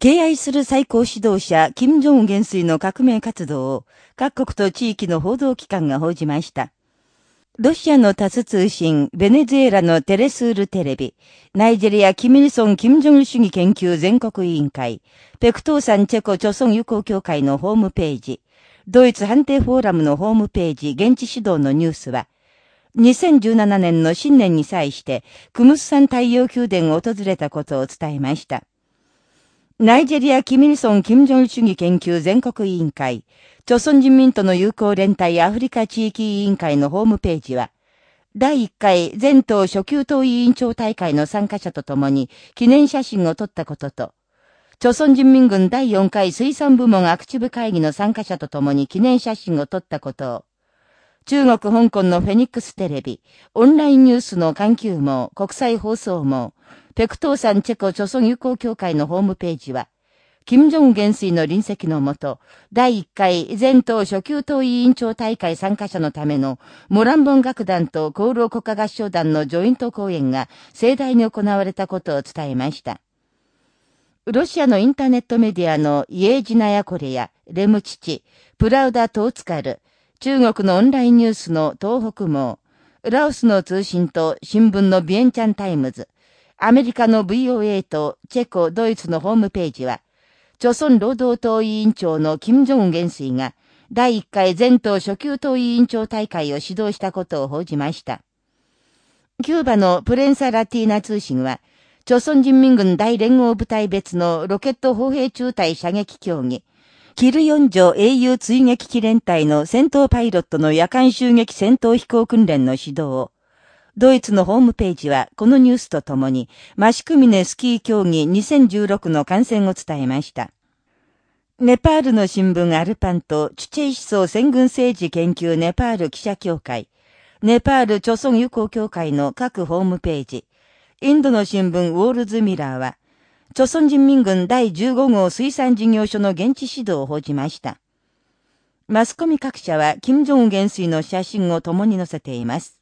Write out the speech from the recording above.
敬愛する最高指導者、金正恩元帥の革命活動を各国と地域の報道機関が報じました。ロシアのタス通信、ベネズエラのテレスールテレビ、ナイジェリア・キミルソン・キム・ジョン主義研究全国委員会、ペクトーサン・チェコ・チョソン友好協会のホームページ、ドイツ判定フォーラムのホームページ、現地指導のニュースは、2017年の新年に際して、クムスサン太陽宮殿を訪れたことを伝えました。ナイジェリア・キミルソン・キム・ジョン主義研究全国委員会、朝鮮人民との友好連帯アフリカ地域委員会のホームページは、第1回全党初級党委員長大会の参加者と共に記念写真を撮ったことと、朝鮮人民軍第4回水産部門アクチブ会議の参加者と共に記念写真を撮ったことを、中国香港のフェニックステレビ、オンラインニュースの環球網、国際放送網、ペクトーサンチェコ朝鮮友好協会のホームページは、金正恩元帥の臨席のもと、第1回全党初級党委員長大会参加者のためのモランボン楽団と功労国家合唱団のジョイント公演が盛大に行われたことを伝えました。ロシアのインターネットメディアのイエージナヤコレやレムチチ、プラウダ・トーツカル、中国のオンラインニュースの東北網、ラオスの通信と新聞のビエンチャンタイムズ、アメリカの VOA とチェコ、ドイツのホームページは、朝鮮労働党委員長の金正恩元帥が、第1回全党初級党委員長大会を指導したことを報じました。キューバのプレンサ・ラティーナ通信は、朝鮮人民軍大連合部隊別のロケット砲兵中隊射撃競技、キル四条英雄追撃機連隊の戦闘パイロットの夜間襲撃戦闘飛行訓練の指導を、ドイツのホームページはこのニュースとともに、マシクミネスキー競技2016の観戦を伝えました。ネパールの新聞アルパンと、チュチェイ思想戦軍政治研究ネパール記者協会、ネパール朝鮮友好協会の各ホームページ、インドの新聞ウォールズミラーは、朝鮮人民軍第15号水産事業所の現地指導を報じました。マスコミ各社は、金正恩元帥の写真を共に載せています。